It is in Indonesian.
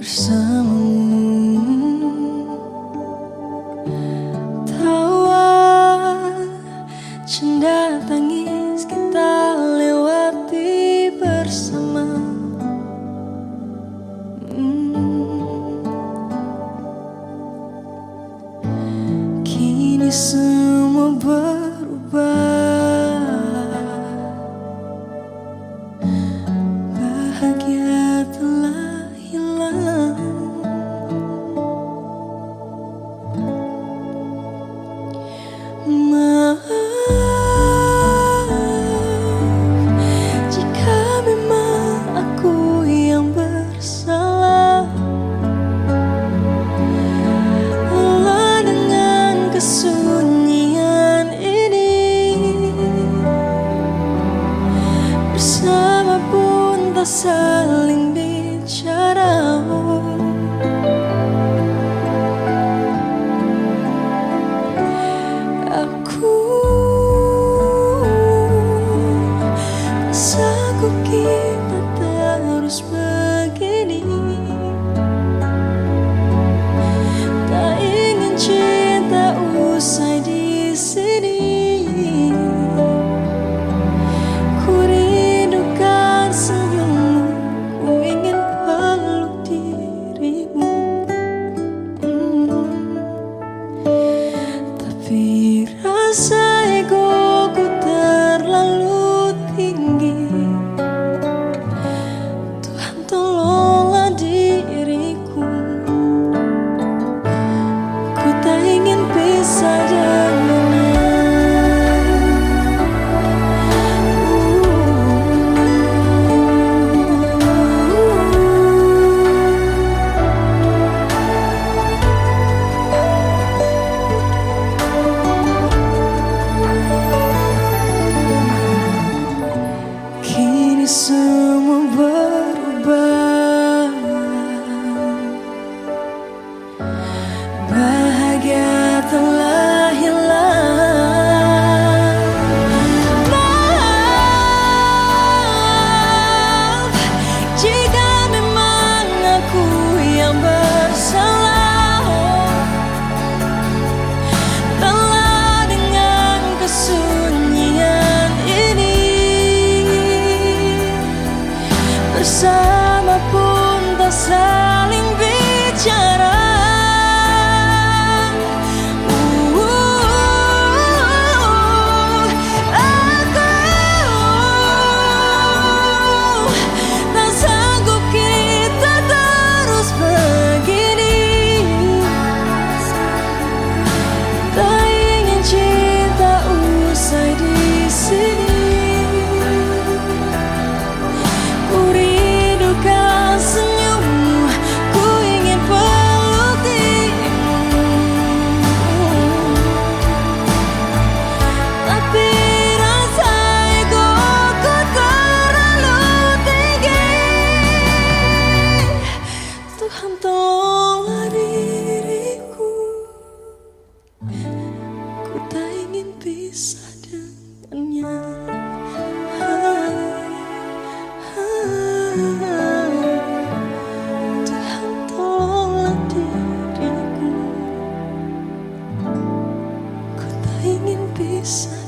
bersamamu Tawa canda tangis kita lewati bersama. Hmm. Kini So. Bersama place.